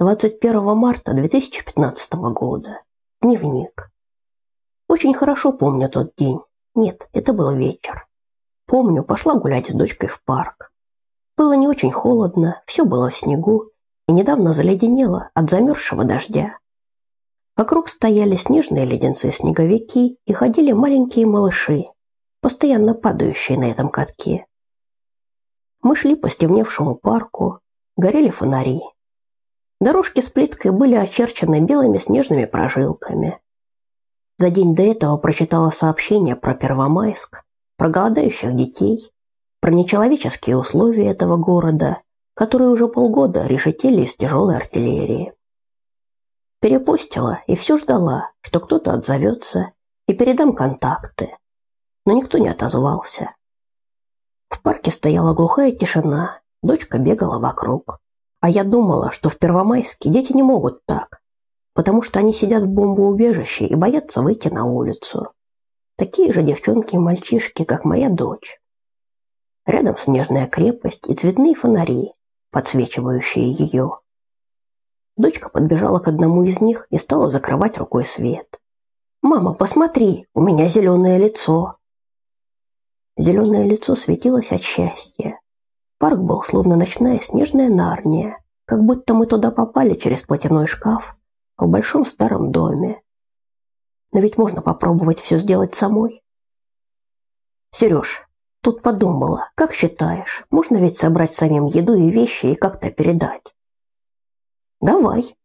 21 марта 2015 года. Дневник. Очень хорошо помню тот день. Нет, это был вечер. Помню, пошла гулять с дочкой в парк. Было не очень холодно, все было в снегу и недавно заледенело от замерзшего дождя. Вокруг стояли снежные леденцы-снеговики и ходили маленькие малыши, постоянно падающие на этом катке. Мы шли по стемневшему парку, горели фонари. Дорожки с плиткой были очерчены белыми снежными прожилками. За день до этого прочитала сообщение про Первомайск, про голодающих детей, про нечеловеческие условия этого города, которые уже полгода решетили из тяжелой артиллерии. Перепостила и все ждала, что кто-то отзовется и передам контакты. Но никто не отозвался. В парке стояла глухая тишина, дочка бегала вокруг. А я думала, что в Первомайске дети не могут так, потому что они сидят в бомбоубежище и боятся выйти на улицу. Такие же девчонки и мальчишки, как моя дочь. Рядом снежная крепость и цветные фонари, подсвечивающие ее. Дочка подбежала к одному из них и стала закрывать рукой свет. «Мама, посмотри, у меня зеленое лицо!» Зеленое лицо светилось от счастья. Парк был словно ночная снежная нарния, как будто мы туда попали через платяной шкаф в большом старом доме. Но ведь можно попробовать все сделать самой. Сереж, тут подумала, как считаешь, можно ведь собрать самим еду и вещи и как-то передать? Давай.